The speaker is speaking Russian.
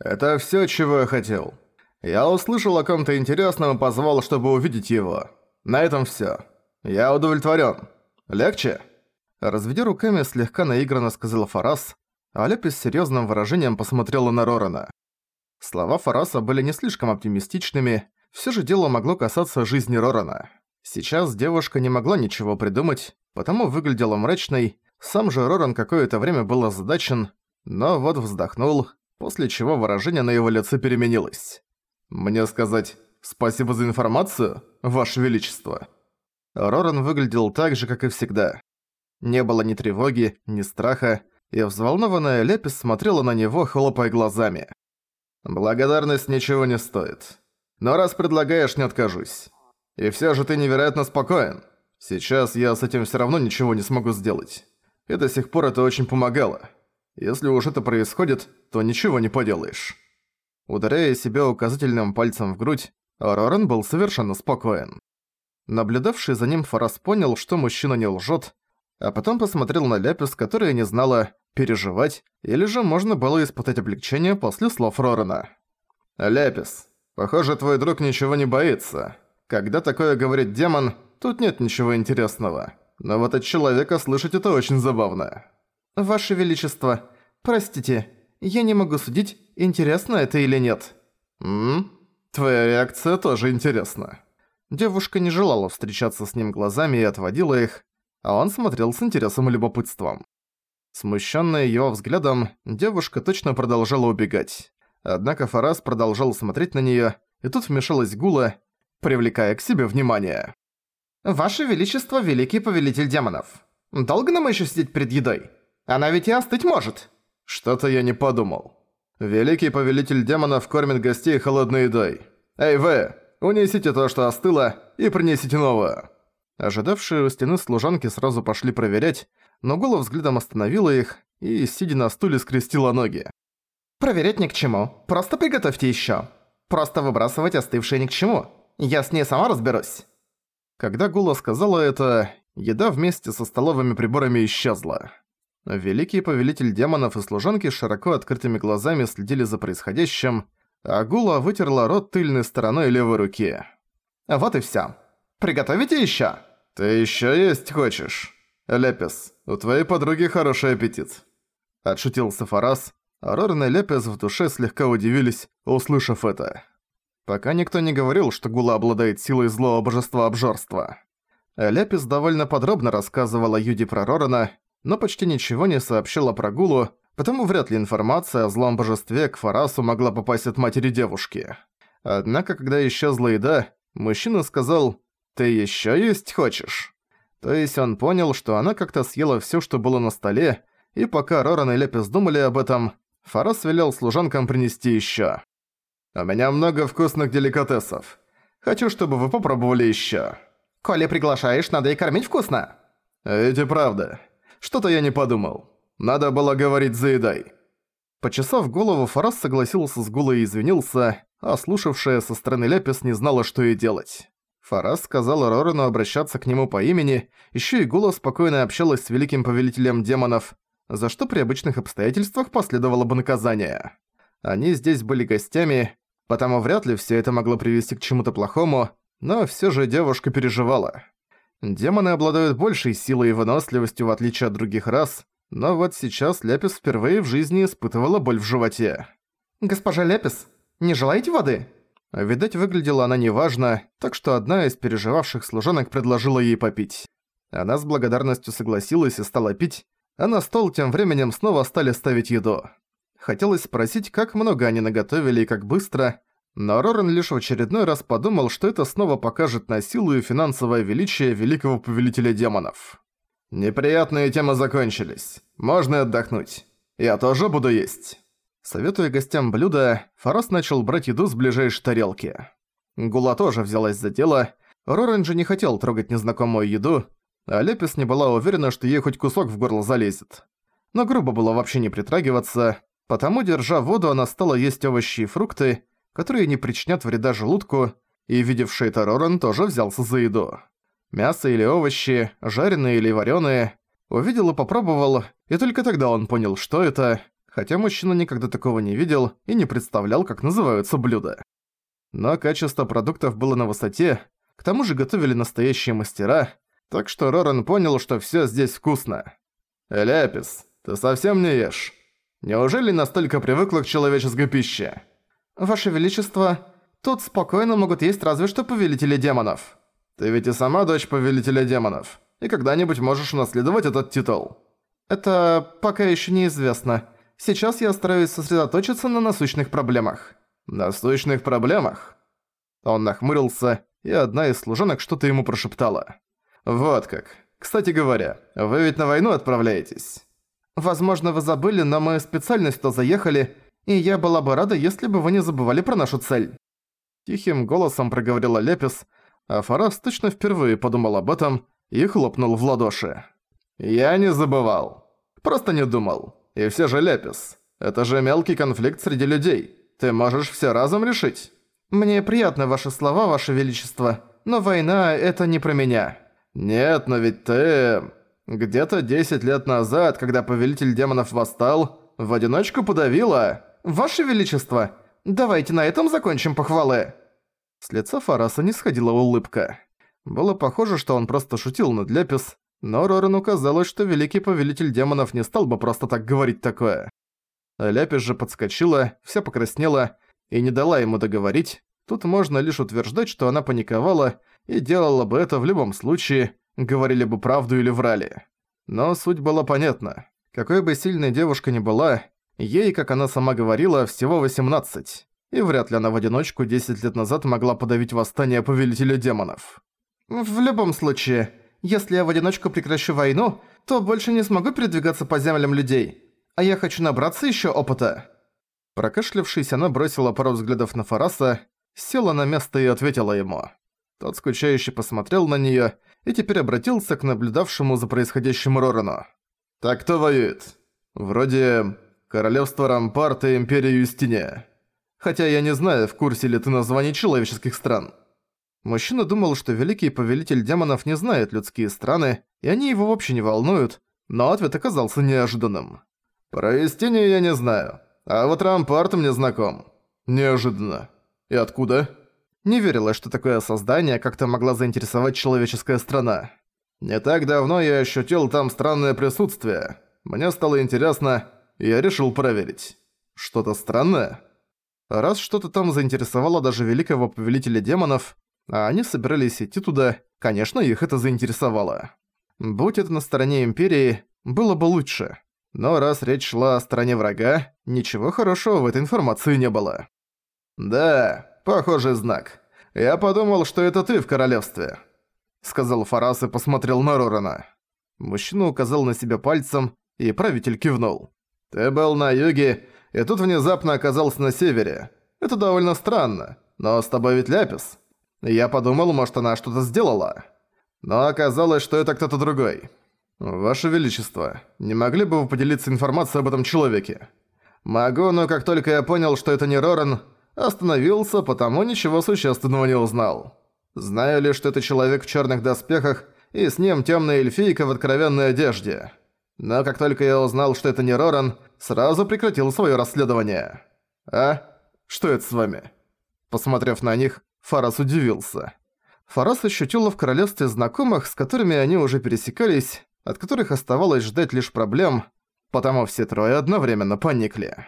«Это всё, чего я хотел. Я услышал о ком-то интересном и позвал, чтобы увидеть его. На этом всё. Я удовлетворён. Легче?» Разведя руками, слегка наигранно сказал Фарас, а Лепис с серьёзным выражением посмотрела на Рорана. Слова Фараса были не слишком оптимистичными, всё же дело могло касаться жизни Рорана. Сейчас девушка не могла ничего придумать, потому выглядела мрачной, сам же Роран какое-то время был озадачен, но вот вздохнул, после чего выражение на его лице переменилось. «Мне сказать спасибо за информацию, Ваше Величество?» Роран выглядел так же, как и всегда. Не было ни тревоги, ни страха, и взволнованная Лепис смотрела на него, хлопая глазами. «Благодарность ничего не стоит. Но раз предлагаешь, не откажусь. И всё же ты невероятно спокоен. Сейчас я с этим всё равно ничего не смогу сделать. И до сих пор это очень помогало. Если уж это происходит, то ничего не поделаешь». Ударяя себя указательным пальцем в грудь, Рорен был совершенно спокоен. Наблюдавший за ним Фарас понял, что мужчина не лжет, а потом посмотрел на Ляпис, которая не знала, переживать, или же можно было испытать облегчение после слов Рорена. «Ляпис, похоже, твой друг ничего не боится. Когда такое говорит демон, тут нет ничего интересного. Но вот от человека слышать это очень забавно». «Ваше Величество, простите, я не могу судить, интересно это или нет». «Ммм, твоя реакция тоже интересна». Девушка не желала встречаться с ним глазами и отводила их, а он смотрел с интересом и любопытством. Смущенная его взглядом, девушка точно продолжала убегать. Однако Фарас продолжал смотреть на нее, и тут вмешалась Гула, привлекая к себе внимание. «Ваше Величество, Великий Повелитель Демонов, долго нам еще сидеть перед едой? Она ведь и остыть может!» «Что-то я не подумал. Великий Повелитель Демонов кормит гостей холодной едой. Эй, вы, унесите то, что остыло, и принесите новое». Ожидавшие у стены служанки сразу пошли проверять, но Гула взглядом остановила их и, сидя на стуле, скрестила ноги. «Проверять ни к чему. Просто приготовьте ещё. Просто выбрасывать остывшее ни к чему. Я с ней сама разберусь». Когда Гула сказала это, еда вместе со столовыми приборами исчезла. Великий повелитель демонов и служанки с широко открытыми глазами следили за происходящим, а Гула вытерла рот тыльной стороной левой руки. «Вот и всё. Приготовите ещё?» «Ты ещё есть хочешь? Лепис, у твоей подруги хороший аппетит». Отшутился Фарас, а Рорен и Лепис в душе слегка удивились, услышав это. Пока никто не говорил, что Гула обладает силой злого божества обжорства. Лепис довольно подробно рассказывала Юди про Рорена, но почти ничего не сообщила про Гулу, потому вряд ли информация о злом божестве к Фарасу могла попасть от матери девушки. Однако, когда исчезла еда, мужчина сказал «Ты ещё есть хочешь?» То есть он понял, что она как-то съела всё, что было на столе, и пока Роран и Лепис думали об этом, Фарас велел служанкам принести ещё. «У меня много вкусных деликатесов. Хочу, чтобы вы попробовали ещё». «Коли приглашаешь, надо и кормить вкусно». «Эти правда. Что-то я не подумал. Надо было говорить «заедай». Почесав голову, Фарас согласился с Гулой и извинился, а слушавшая со стороны Лепис не знала, что ей делать. Фарас сказал Рорану обращаться к нему по имени, ещё и Гула спокойно общалась с великим повелителем демонов, за что при обычных обстоятельствах последовало бы наказание. Они здесь были гостями, потому вряд ли всё это могло привести к чему-то плохому, но всё же девушка переживала. Демоны обладают большей силой и выносливостью в отличие от других рас, но вот сейчас Ляпис впервые в жизни испытывала боль в животе. «Госпожа Ляпис, не желаете воды?» Видать, выглядела она неважно, так что одна из переживавших служанок предложила ей попить. Она с благодарностью согласилась и стала пить, а на стол тем временем снова стали ставить еду. Хотелось спросить, как много они наготовили и как быстро, но Рорен лишь в очередной раз подумал, что это снова покажет на силу и финансовое величие великого повелителя демонов. «Неприятные темы закончились. Можно отдохнуть. Я тоже буду есть». Советуя гостям блюда, Фарас начал брать еду с ближайшей тарелки. Гула тоже взялась за дело. Рорен же не хотел трогать незнакомую еду, а Лепис не была уверена, что ей хоть кусок в горло залезет. Но грубо было вообще не притрагиваться, потому, держа воду, она стала есть овощи и фрукты, которые не причинят вреда желудку, и видевший это Роран тоже взялся за еду. Мясо или овощи, жареные или вареные, увидел и попробовал, и только тогда он понял, что это, хотя мужчина никогда такого не видел и не представлял, как называются блюда. Но качество продуктов было на высоте, к тому же готовили настоящие мастера, так что Роран понял, что всё здесь вкусно. «Эляпис, ты совсем не ешь? Неужели настолько привыкла к человеческой пище?» «Ваше Величество, тут спокойно могут есть разве что повелители демонов». «Ты ведь и сама дочь повелителя демонов, и когда-нибудь можешь унаследовать этот титул». «Это пока ещё неизвестно. Сейчас я стараюсь сосредоточиться на насущных проблемах». «Насущных проблемах?» Он нахмурился, и одна из служанок что-то ему прошептала. «Вот как. Кстати говоря, вы ведь на войну отправляетесь?» «Возможно, вы забыли, но мы специально сюда заехали, и я была бы рада, если бы вы не забывали про нашу цель». Тихим голосом проговорила Лепис, а Фарас точно впервые подумал об этом и хлопнул в ладоши. «Я не забывал. Просто не думал. И все же Лепис. Это же мелкий конфликт среди людей. Ты можешь все разом решить». «Мне приятны ваши слова, ваше величество, но война — это не про меня». «Нет, но ведь ты...» Где-то 10 лет назад, когда повелитель демонов восстал, в одиночку подавила. «Ваше Величество, давайте на этом закончим похвалы!» С лица Фараса не сходила улыбка. Было похоже, что он просто шутил над Лепис, но Рорану казалось, что великий повелитель демонов не стал бы просто так говорить такое. Ляпис же подскочила, вся покраснела и не дала ему договорить. Тут можно лишь утверждать, что она паниковала и делала бы это в любом случае, говорили бы правду или врали. Но суть была понятна. Какой бы сильной девушка ни была, ей, как она сама говорила, всего 18. И вряд ли она в одиночку 10 лет назад могла подавить восстание Повелителя Демонов. «В любом случае, если я в одиночку прекращу войну, то больше не смогу передвигаться по землям людей. А я хочу набраться еще опыта». Прокашлявшись, она бросила пару взглядов на Фараса, села на место и ответила ему. Тот скучающе посмотрел на неё и теперь обратился к наблюдавшему за происходящим Рорану. «Так кто воюет? Вроде Королевство Рампарта и Империя Юстиния. Хотя я не знаю, в курсе ли ты названий человеческих стран». Мужчина думал, что Великий Повелитель Демонов не знает людские страны, и они его вообще не волнуют, но ответ оказался неожиданным. «Про Юстинию я не знаю, а вот Рампарт мне знаком. Неожиданно. И откуда?» Не верилось, что такое создание как-то могла заинтересовать человеческая страна. Не так давно я ощутил там странное присутствие. Мне стало интересно, я решил проверить. Что-то странное? Раз что-то там заинтересовало даже великого повелителя демонов, а они собирались идти туда, конечно, их это заинтересовало. Будь это на стороне Империи, было бы лучше. Но раз речь шла о стороне врага, ничего хорошего в этой информации не было. «Да, Похожий знак. Я подумал, что это ты в королевстве», — сказал Фарас и посмотрел на Рорана. Мужчина указал на себя пальцем, и правитель кивнул. «Ты был на юге, и тут внезапно оказался на севере. Это довольно странно, но с тобой ведь Ляпис. Я подумал, может, она что-то сделала. Но оказалось, что это кто-то другой. Ваше Величество, не могли бы вы поделиться информацией об этом человеке? Могу, но как только я понял, что это не Роран, Остановился, потому ничего существенного не узнал. Знаю лишь, что это человек в черных доспехах, и с ним темная эльфийка в откровенной одежде. Но как только я узнал, что это не Роран, сразу прекратил свое расследование. А? Что это с вами? Посмотрев на них, Фарас удивился. Фарас ощутил в королевстве знакомых, с которыми они уже пересекались, от которых оставалось ждать лишь проблем, потому все трое одновременно поникли.